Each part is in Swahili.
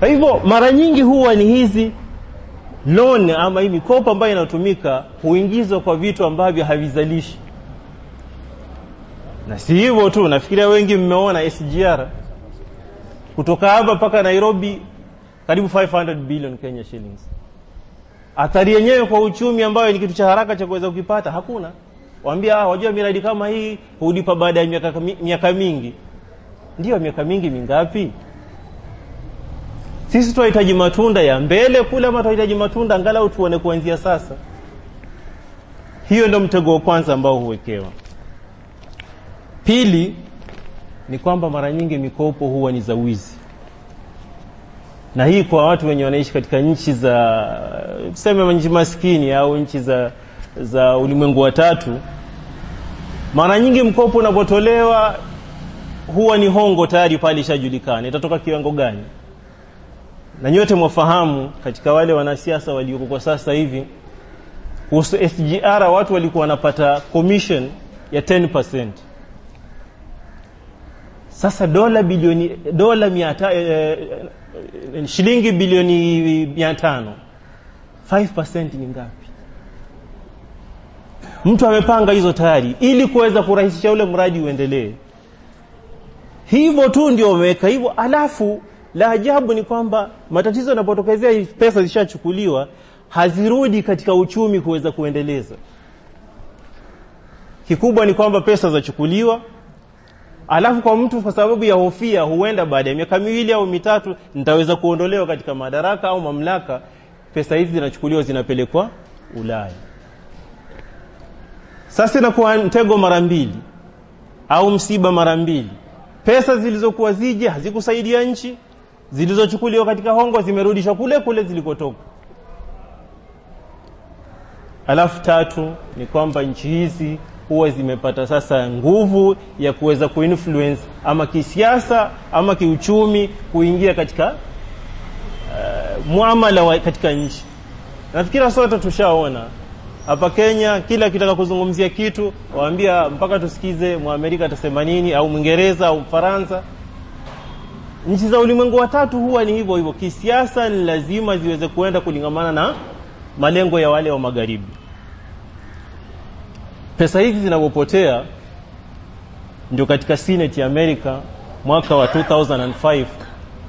kwa hivyo mara nyingi huwa ni hizi loan ama hii mikopo ambayo inatumika huingizwa kwa vitu ambavyo havizalishi. Na si hivyo tu nafikiria wengi mmeona SGR kutoka hapa mpaka Nairobi karibu 500 billion Kenya shillings. Athari yenyewe kwa uchumi ambayo ni kitu cha haraka cha kuweza kukipata hakuna. Waambia ah, wajua miradi kama hii hulipa baada ya miaka, miaka mingi. Ndio miaka mingi mingapi sisi tunahitaji matunda ya mbele kule ama tunahitaji matunda angalau tuone kuanzia sasa. Hiyo ndio mtego wa kwanza ambao huwekewa. Pili ni kwamba mara nyingi mikopo huwa ni za wizi. Na hii kwa watu wenye wanaishi katika nchi za tuseme nchi maskini au nchi za za ulimwengu wa tatu mara nyingi mkopo unapotolewa huwa ni hongo tayari pale ishajulikana. Itatoka kiwango gani na nyote mwafahamu katika wale wanasiasa walioko kwa sasa hivi kuhusu SGR watu walikuwa wanapata commission ya 10% sasa dola bilioni dola miata, eh, shilingi bilioni mia tano 5% ni ngapi? Mtu amepanga hizo tayari ili kuweza kurahisisha ule mradi uendelee. Hivyo tu ndio wameweka hivyo alafu la ajabu ni kwamba matatizo yanapotokezea pesa zishachukuliwa hazirudi katika uchumi kuweza kuendeleza. Kikubwa ni kwamba pesa zachukuliwa alafu kwa mtu kwa sababu ya hofia huenda baada ya miaka miwili au mitatu nitaweza kuondolewa katika madaraka au mamlaka pesa hizi zinachukuliwa zinapelekwa ulaya. Sasa inakuwa mtego mara mbili au msiba mara mbili. Pesa zilizokuwa zije hazikusaidia nchi zilizochukuliwa katika hongo zimerudishwa kule kule zilikotoka. Alafu tatu ni kwamba nchi hizi huwa zimepata sasa nguvu ya kuweza kuinfluence ama kisiasa ama kiuchumi kuingia katika uh, muamala wa katika nchi. Nafikira sote tushaona hapa Kenya kila kitaka kuzungumzia kitu waambia mpaka tusikize mwamerika atasema nini au mwingereza au mfaransa nchi za ulimwengu wa tatu huwa ni hivyo hivyo. Kisiasa ni lazima ziweze kuenda kulingamana na malengo ya wale wa magharibi. Pesa hizi zinapopotea ndio katika senate ya america mwaka wa 2005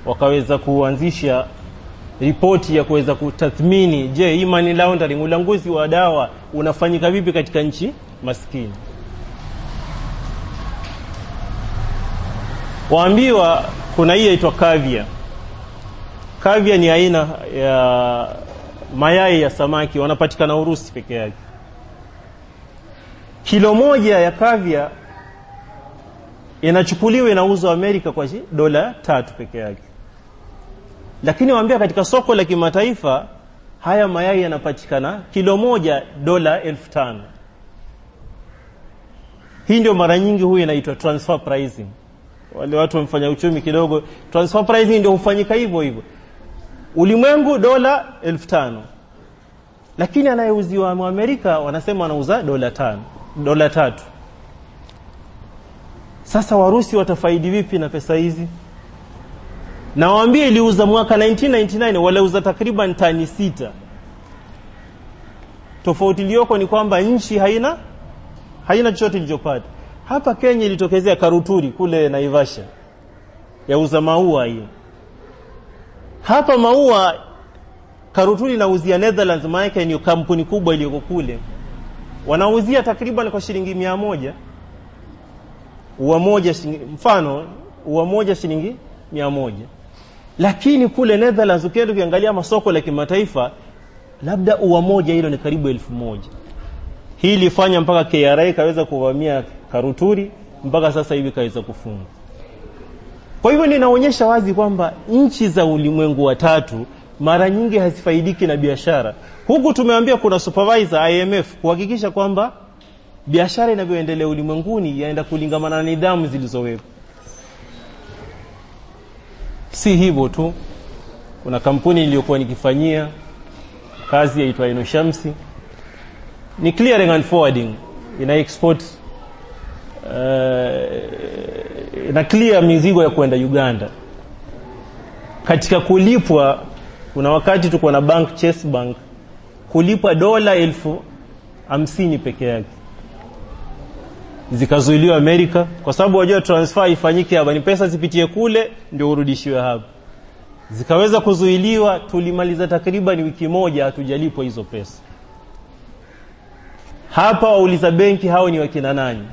wakaweza kuanzisha ripoti ya kuweza kutathmini je hii money laundering ulanguzi wa dawa unafanyika vipi katika nchi maskini waambiwa kuna hii yaitwa kavia. Kavia ni aina ya mayai ya samaki wanapatikana urusi peke yake. Kilo moja ya kavia inachukuliwa inauzwa amerika kwa dola tatu peke yake. Lakini waambia katika soko la kimataifa haya mayai yanapatikana kilo moja dola elfu tano. Hii ndio mara nyingi huyu inaitwa transfer pricing wale watu wamfanya uchumi kidogo. Transfer pricing ndio hufanyika hivyo hivyo. Ulimwengu dola elfu tano. Lakini anayeuziwa Amerika wanasema wanauza dola tano dola tatu. Sasa warusi watafaidi vipi na pesa hizi? Nawaambia iliuza mwaka 1999 waliuza takriban tani sita. Tofauti iliyoko ni kwamba nchi haina haina chochote ilichopata hapa kenya ilitokezea karuturi kule naivasha. Yauza maua hiyo. Hapa maua karuturi inauzia netherlands maana ni kampuni kubwa iliyoko kule. Wanauzia takriban kwa shilingi mia moja. Ua moja shilingi, mfano ua moja shilingi mia moja. Lakini kule netherlands ukienda ukiangalia masoko la kimataifa labda ua moja hilo ni karibu elfu moja. Hii ilifanya mpaka kra kaweza kuvamia karuturi mpaka sasa hivi kaweza kufungwa. kwa hivyo ninaonyesha wazi kwamba nchi za ulimwengu wa tatu mara nyingi hazifaidiki na biashara. Huku tumeambia kuna supervisor imf kuhakikisha kwamba biashara inavyoendelea ulimwenguni yaenda kulingamana na nidhamu zilizowekwa si hivyo tu kuna kampuni iliyokuwa nikifanyia kazi yaitwa inoshamsi. Ni clearing and forwarding ina export uh, na clear mizigo ya kwenda uganda katika kulipwa kuna wakati tuko na bank Chase Bank kulipwa dola elfu hamsini peke yake zikazuiliwa Amerika kwa sababu wajua transfer ifanyike hapa, ni pesa zipitie kule ndio urudishiwe hapa. Zikaweza kuzuiliwa, tulimaliza takriban wiki moja hatujalipwa hizo pesa. Hapa wauliza benki hao ni wakina nani?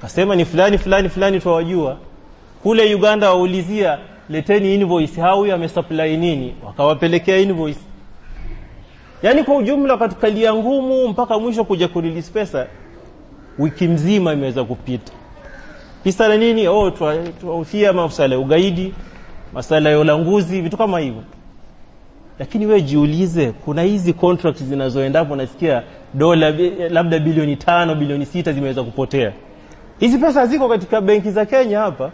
Kasema ni fulani fulani fulani, twawajua. Kule Uganda waulizia, leteni invoice, huyu amesupply nini? Wakawapelekea invoice. Yaani kwa ujumla katika lia ngumu mpaka mwisho kuja kurelease pesa wiki mzima imeweza kupita. Kisa na nini? Oh, tuhofia masuala ya ugaidi, masala ya ulanguzi, vitu kama hivyo. Lakini we jiulize, kuna hizi contracts zinazoendapo, nasikia dola labda bilioni tano, bilioni sita zimeweza kupotea. Hizi pesa ziko katika benki za Kenya hapa.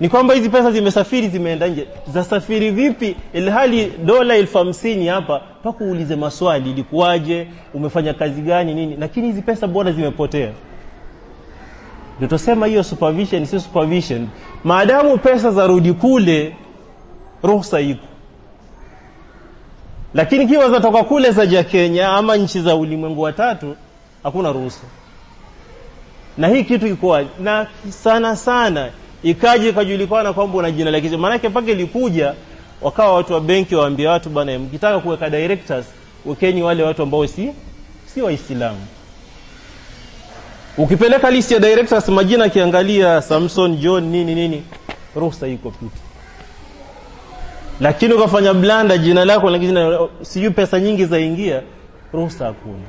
Ni kwamba hizi pesa zimesafiri, zimeenda nje. Zasafiri vipi, ilhali dola elfu hamsini hapa paka uulize maswali, ilikuwaje, umefanya kazi gani, nini? Lakini hizi pesa bora zimepotea. Ndio tusema hiyo supervision si supervision. Maadamu pesa za rudi kule, ruhusa iko, lakini kiwa zatoka kule za Kenya ama nchi za ulimwengu wa tatu, hakuna ruhusa. Na hii kitu iko na sana sana ikaje ikajulikana kwamba una jina la maana Maanake mpaka ilikuja wakawa watu wa benki waambia watu bwana mkitaka kuweka directors wekeni wale watu ambao si si Waislamu. Ukipeleka list ya directors majina, akiangalia Samson, John, nini nini, ruhusa iko pita. Lakini ukafanya blanda jina lako lakini sijui pesa nyingi zaingia, ruhusa hakuna.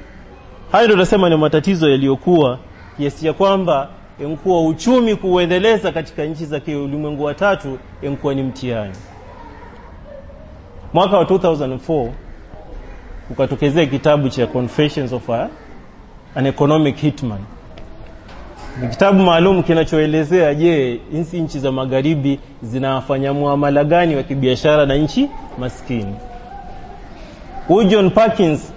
Hayo ndio tunasema ni matatizo yaliyokuwa kiasi ya kwamba enkuwa uchumi kuuendeleza katika nchi za ulimwengu wa tatu enkuwa ni mtihani. Mwaka wa 2004 ukatokezea kitabu cha Confessions of a, an Economic Hitman. Ni kitabu maalum kinachoelezea, je, nsi nchi za magharibi zinafanya muamala gani wa kibiashara na nchi maskini. Huyu John Perkins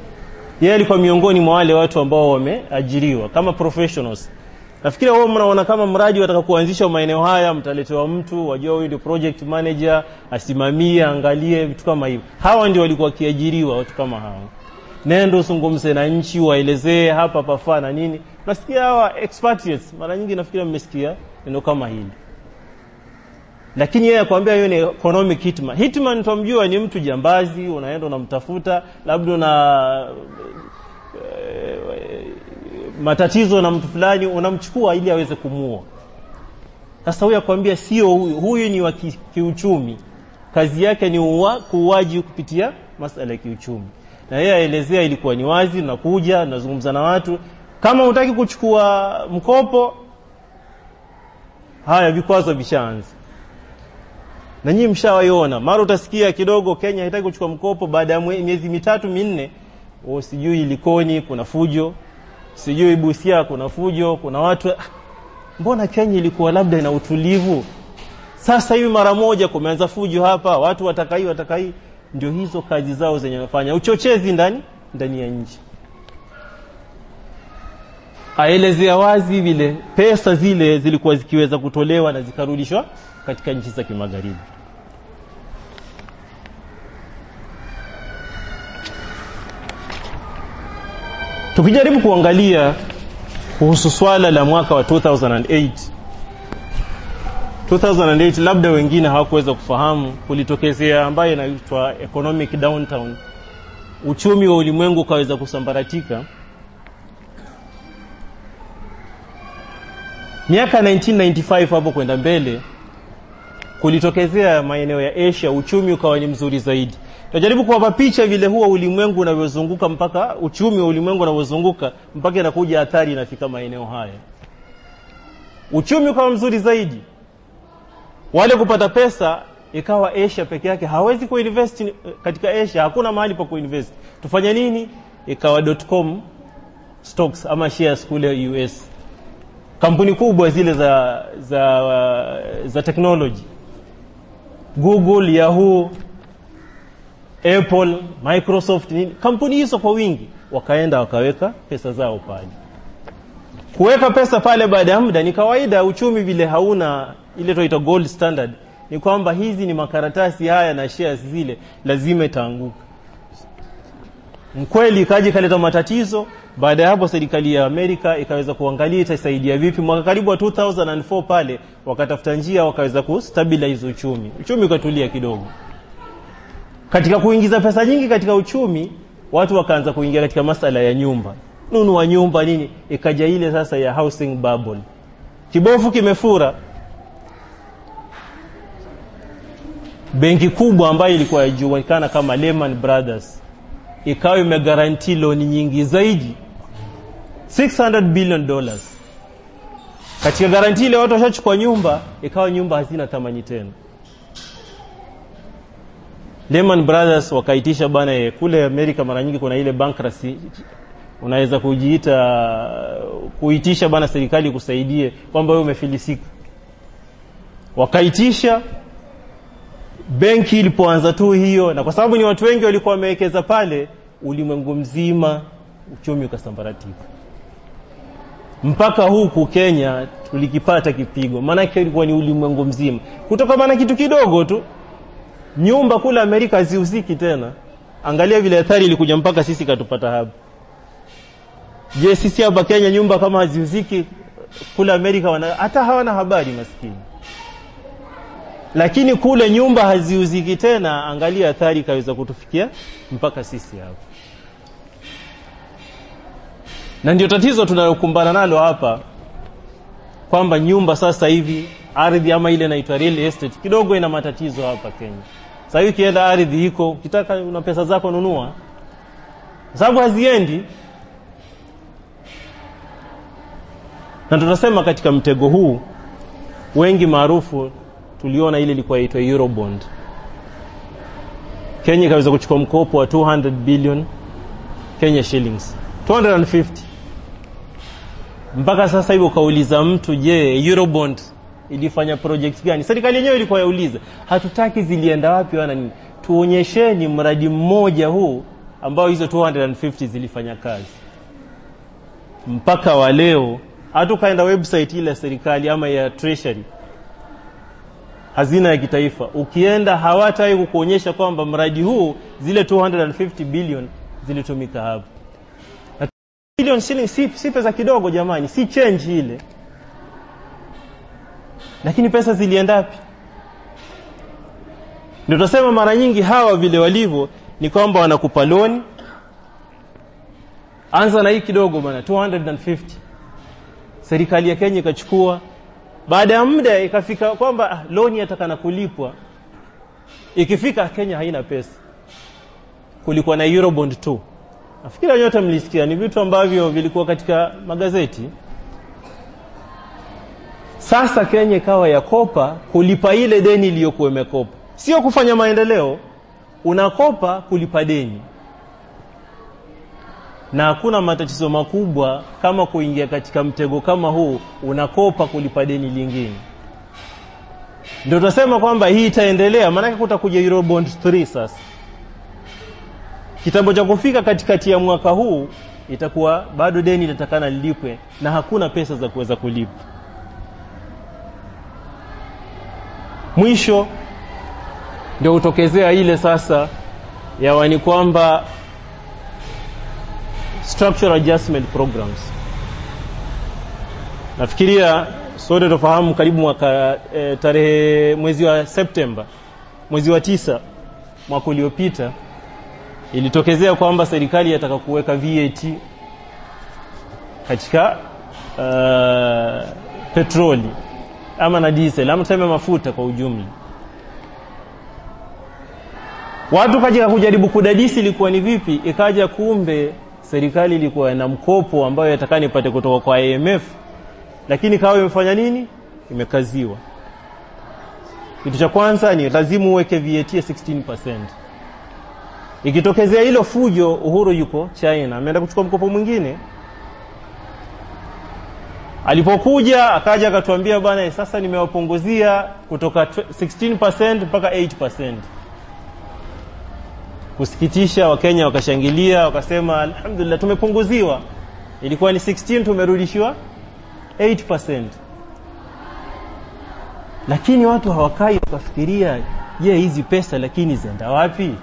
yeye alikuwa miongoni mwa wale watu ambao wameajiriwa kama professionals Nafikiri wao mnaona kama mradi wataka kuanzisha maeneo haya, mtaletewa mtu wajua, huyu ndio project manager, asimamie, angalie vitu kama hivyo. Hawa ndio walikuwa wakiajiriwa watu kama hawa. Nendo zungumze na nchi, waelezee hapa pafaa na nini. Nasikia hawa expatriates, mara nyingi nafikiri mmesikia neno kama hili, lakini yeye akwambia hiyo ni economic hitma hitma nitamjua ni mtu jambazi, unaenda unamtafuta, labda una matatizo na mtu fulani unamchukua ili aweze kumuua. Sasa huyu akwambia sio huyu, huyu ni wa kiuchumi, kazi yake ni uwa, kuuaji kupitia masala ya kiuchumi. Na yeye aelezea ilikuwa ni wazi, nakuja nazungumza na watu, kama hutaki kuchukua mkopo, haya vikwazo vishaanza na nyinyi mshawaiona. Mara utasikia kidogo Kenya haitaki kuchukua mkopo, baada ya miezi mitatu minne, o sijui Likoni kuna fujo sijui Busia kuna fujo, kuna watu mbona Kenya ilikuwa labda ina utulivu, sasa hivi mara moja kumeanza fujo hapa, watu watakai watakai. Ndio hizo kazi zao zenye wanafanya, uchochezi ndani ndani ya nchi. Aelezea wazi vile pesa zile zilikuwa zikiweza kutolewa na zikarudishwa katika nchi za kimagharibi. Tukijaribu kuangalia kuhusu swala la mwaka wa 2008 2008, labda wengine hawakuweza kufahamu, kulitokezea ambayo inaitwa economic downtown, uchumi wa ulimwengu ukaweza kusambaratika. Miaka 1995 hapo kwenda mbele, kulitokezea maeneo ya Asia, uchumi ukawa ni mzuri zaidi. Najaribu kuwapa picha vile huwa ulimwengu unavyozunguka mpaka uchumi wa ulimwengu unavyozunguka mpaka inakuja athari inafika maeneo haya. Uchumi ukawa mzuri zaidi, wale kupata pesa ikawa Asia peke yake, hawezi kuinvest katika Asia, hakuna mahali pa kuinvest. Tufanye nini? Ikawa .com stocks ama shares kule US, kampuni kubwa zile za za za technology, Google, Yahoo Apple, Microsoft, nini, kampuni hizo kwa wingi wakaenda wakaweka pesa zao pale. Kuweka pesa pale baada ya muda ni kawaida, uchumi vile hauna ile tunaita gold standard, ni kwamba hizi ni makaratasi haya na shares zile lazima itaanguka. Mkweli kaji kaleta matatizo baada ya hapo serikali ya amerika ikaweza kuangalia itasaidia vipi. Mwaka karibu wa 2004 pale wakatafuta njia wakaweza kustabilize uchumi. Uchumi ukatulia kidogo katika kuingiza pesa nyingi katika uchumi watu wakaanza kuingia katika masala ya nyumba. Nunua nyumba nini? Ikaja ile sasa ya housing bubble. Kibofu kimefura. Benki kubwa ambayo ilikuwa ijulikana kama Lehman Brothers ikawa imegaranti loan nyingi zaidi. 600 billion dollars. Katika garanti ile watu washachukua nyumba ikawa nyumba hazina thamani tena Lehman Brothers wakaitisha bana ye, kule Amerika mara nyingi kuna ile bankruptcy unaweza kujiita kuitisha bana serikali kusaidie kwamba wewe umefilisika wakaitisha benki ilipoanza tu hiyo na kwa sababu ni watu wengi walikuwa wamewekeza pale ulimwengu mzima uchumi ukasambaratika. Mpaka huku Kenya tulikipata kipigo maanake ilikuwa ni ulimwengu mzima. Kutoka bana kitu kidogo tu nyumba kule Amerika haziuziki tena. Angalia vile athari ilikuja mpaka sisi katupata hapa je sisi hapa Kenya nyumba kama haziuziki kule Amerika wana, hata hawana habari maskini. Lakini kule nyumba haziuziki tena angalia athari kaweza kutufikia mpaka sisi hapa na ndio tatizo tunalokumbana nalo hapa kwamba nyumba sasa hivi ardhi ama ile inaitwa real estate kidogo ina matatizo hapa Kenya sasa ukienda ardhi iko ukitaka una pesa zako nunua. Sababu haziendi. Na tunasema katika mtego huu wengi maarufu tuliona ile ilikuwa inaitwa Eurobond. Kenya ikaweza kuchukua mkopo wa 200 billion Kenya shillings. 250 mpaka sasa hivi ukauliza mtu, je, Eurobond ilifanya project gani? Serikali yenyewe ilikuwa yauliza, hatutaki zilienda wapi wana nini, tuonyesheni mradi mmoja huu ambao hizo 250 zilifanya kazi. Mpaka wa leo hata ukaenda website ile ya serikali ama ya treasury. Hazina ya kitaifa. Ukienda hawataki kukuonyesha kwamba mradi huu zile 250 billion zilitumika hapo. Billion shilling si, si pesa kidogo jamani si change ile lakini pesa zilienda wapi? Ndio tunasema mara nyingi hawa vile walivyo ni kwamba wanakupa loni anza na hii kidogo bana 250 serikali ya Kenya ikachukua. Baada ya muda ikafika kwamba ah, loni yatakana kulipwa. Ikifika Kenya haina pesa. Kulikuwa na Eurobond 2 nafikiri nyote mlisikia. Ni vitu ambavyo vilikuwa katika magazeti sasa Kenya ikawa yakopa kulipa ile deni iliyokuwa imekopa. Sio kufanya maendeleo. Unakopa kulipa deni. Na hakuna matatizo makubwa kama kuingia katika mtego kama huu unakopa kulipa deni lingine. Ndio tunasema kwamba hii itaendelea maanake kutakuja Eurobond 3 sasa. Kitambo cha kufika katikati ya mwaka huu itakuwa bado deni litatakana lilipwe na hakuna pesa za kuweza kulipa mwisho ndio utokezea ile sasa yawani kwamba structural adjustment programs. Nafikiria sote tufahamu karibu mwaka e, tarehe mwezi wa Septemba mwezi wa tisa mwaka uliopita ilitokezea kwamba serikali yataka kuweka VAT katika uh, petroli ama na diesel ama tuseme mafuta kwa ujumla. Watu kaja kujaribu kudadisi ilikuwa ni vipi ikaja kumbe serikali ilikuwa na mkopo ambayo yatakani ipate kutoka kwa IMF lakini kawa imefanya nini? Imekaziwa. Kitu cha kwanza ni lazima uweke VAT ya 16% ikitokezea hilo fujo Uhuru yuko China ameenda kuchukua mkopo mwingine alipokuja akaja akatuambia bwana sasa nimewapunguzia kutoka 16% mpaka 8% kusikitisha wakenya wakashangilia wakasema alhamdulillah tumepunguziwa. Ilikuwa ni 16 tumerudishiwa 8% lakini watu hawakai wakafikiria je hizi pesa lakini zenda wapi?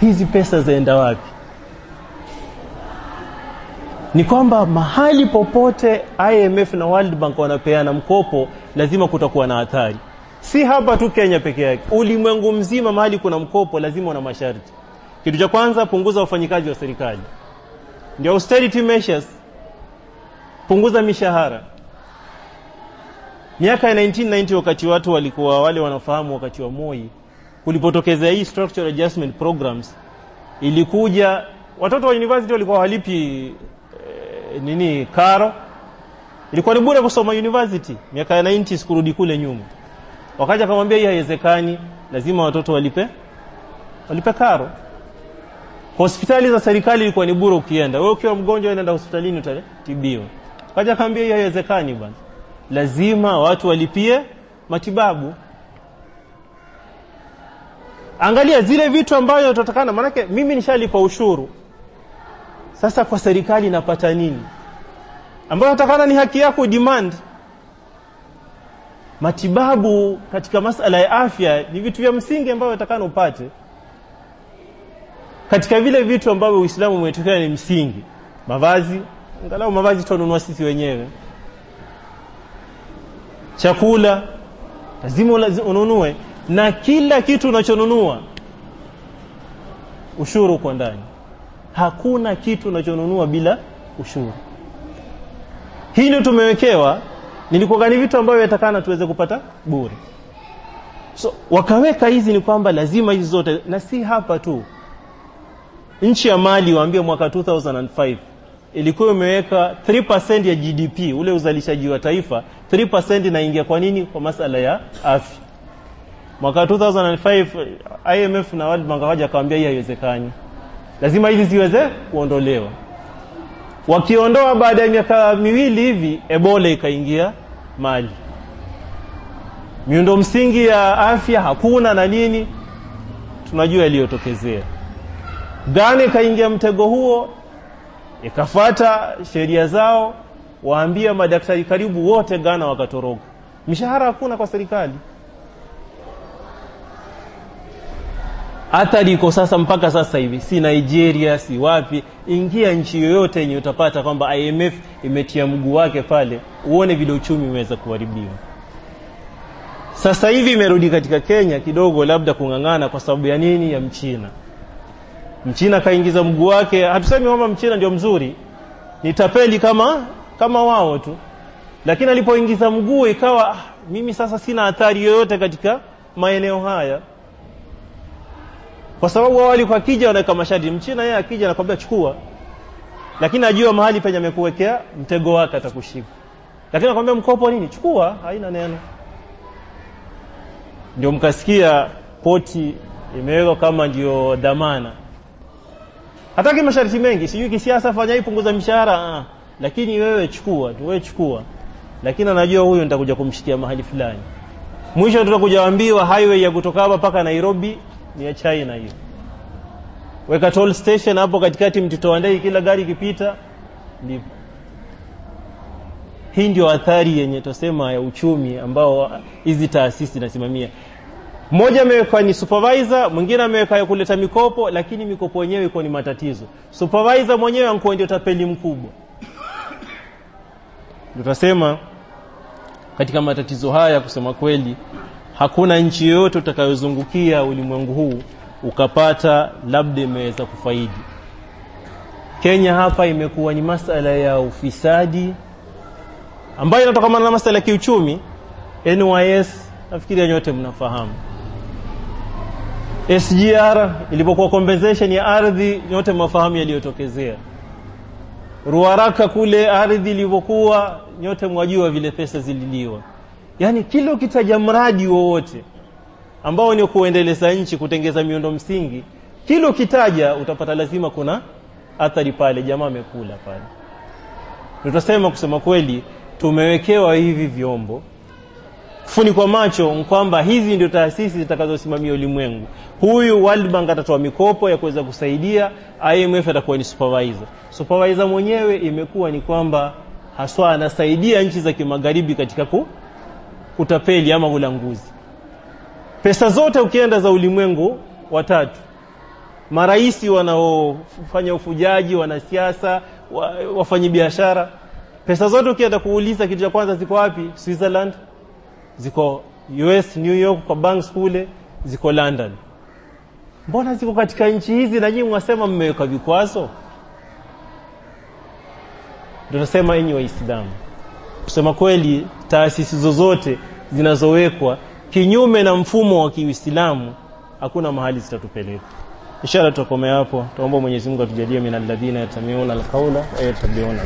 Hizi pesa zaenda wapi ni kwamba mahali popote IMF na World Bank wanapeana mkopo lazima kutakuwa na athari si hapa tu Kenya peke yake. Ulimwengu mzima mahali kuna mkopo lazima una masharti. Kitu cha kwanza punguza wafanyikazi wa serikali. Ndio austerity measures. Punguza mishahara. Miaka ya 1990 wakati watu walikuwa wale wanafahamu wakati wa Moi kulipotokezea hii structural adjustment programs ilikuja watoto wa university walikuwa walipi nini karo. Ilikuwa ni bure kusoma university miaka ya 90 kurudi kule nyuma. Wakaja akamwambia hii haiwezekani lazima watoto walipe walipe karo. Hospitali za serikali ilikuwa ni bure ukienda. Wewe ukiwa mgonjwa unaenda hospitalini utatibiwa. Kaja akamwambia hii haiwezekani bwana. Lazima watu walipie matibabu. Angalia zile vitu ambavyo tutatakana. Maanake mimi nishalipa ushuru sasa kwa serikali napata nini? Ambayo utakana ni haki yako demand. Matibabu katika masala ya afya ni vitu vya msingi ambavyo utakana upate. Katika vile vitu ambavyo uislamu umetokea ni msingi. Mavazi angalau mavazi tununua sisi wenyewe. Chakula lazima ununue. Na kila kitu unachonunua ushuru uko ndani hakuna kitu unachonunua bila ushuru. Hii ndio tumewekewa. Nilikuwa ni vitu ambavyo yatakana tuweze kupata bure. So wakaweka hizi ni kwamba lazima hizi zote na si hapa tu. Nchi ya mali waambie mwaka 2005 ilikuwa imeweka 3% ya GDP ule uzalishaji wa taifa 3% inaingia kwa nini? Kwa masala ya afya. Mwaka 2005 IMF na World Bank akamwambia hii haiwezekani lazima hizi ziweze kuondolewa. Wakiondoa baada ya miaka miwili hivi ebola ikaingia mali miundo msingi ya afya hakuna na nini tunajua yaliyotokezea. Ghana ikaingia mtego huo ikafata sheria zao waambia madaktari karibu wote Ghana wakatoroka. Mishahara hakuna kwa serikali athari iko sasa mpaka sasa hivi si Nigeria si wapi ingia nchi yoyote yenye utapata kwamba IMF imetia mguu wake pale uone vile uchumi umeweza kuharibiwa. Sasa hivi imerudi katika Kenya kidogo labda kung'ang'ana kwa sababu ya nini? Ya mchina. Mchina kaingiza mguu wake hatusemi kwamba mchina ndio mzuri ni tapeli kama kama wao tu. Lakini alipoingiza mguu ikawa ah, mimi sasa sina hatari yoyote katika maeneo haya kwa sababu wao walikuwa akija wanaweka masharti mchina yeye akija anakwambia chukua. Lakini ajua mahali penye amekuwekea mtego wake atakushika lakini anakwambia mkopo nini? Chukua haina neno. Ndio mkasikia poti imewekwa kama ndio dhamana. Hataki masharti mengi sijui kisiasa fanya hii punguza mishahara ah. lakini wewe chukua tu wewe chukua. Lakini anajua huyu nitakuja kumshikia mahali fulani. Mwisho tutakuja waambiwa highway ya kutoka hapa mpaka Nairobi ni ya China hiyo. Weka toll station hapo katikati mtoto kila gari kipita ndipo. Hii ndio athari yenye tosema ya uchumi ambao hizi taasisi zinasimamia. Mmoja amewekwa ni supervisor mwingine ameweka ya kuleta mikopo lakini mikopo yenyewe iko ni matatizo. Supervisor mwenyewe anko ndio tapeli mkubwa. Tutasema katika matatizo haya kusema kweli hakuna nchi yoyote utakayozungukia ulimwengu huu ukapata labda imeweza kufaidi. Kenya hapa imekuwa ni masala ya ufisadi ambayo inatokamana na masala ya kiuchumi. NYS nafikiri nyote mnafahamu. SGR ilipokuwa compensation ya ardhi nyote mnafahamu yaliyotokezea. Ruaraka kule ardhi ilivyokuwa nyote mwajua vile pesa zililiwa yaani kila ukitaja mradi wowote ambao ni kuendeleza nchi kutengeza miundo msingi kila ukitaja utapata lazima kuna athari pale jamaa amekula pale. Tutasema kusema kweli tumewekewa hivi vyombo. Kufunikwa macho kwamba hizi ndio taasisi zitakazosimamia ulimwengu. Huyu World Bank atatoa mikopo ya kuweza kusaidia IMF atakuwa ni supervisor. Supervisor mwenyewe imekuwa ni kwamba haswa anasaidia nchi za kimagharibi katika ku, kutapeli ama ulanguzi. Pesa zote ukienda za ulimwengu watatu. Maraisi wanaofanya ufujaji wanasiasa wa, wafanyi biashara pesa zote ukienda kuuliza kitu cha kwanza ziko wapi? Switzerland. Ziko US New York kwa banks kule. Ziko London. Mbona ziko katika nchi hizi na nyinyi mwasema mmeweka vikwazo? Ndio nasema enyi waislamu kusema kweli taasisi zozote zinazowekwa kinyume na mfumo wa Kiislamu hakuna mahali zitatupeleka. Inshallah tutakomea hapo. Tuombe Mwenyezi Mungu atujalie minalladhina yatamiuna alqaula wa yattabi'una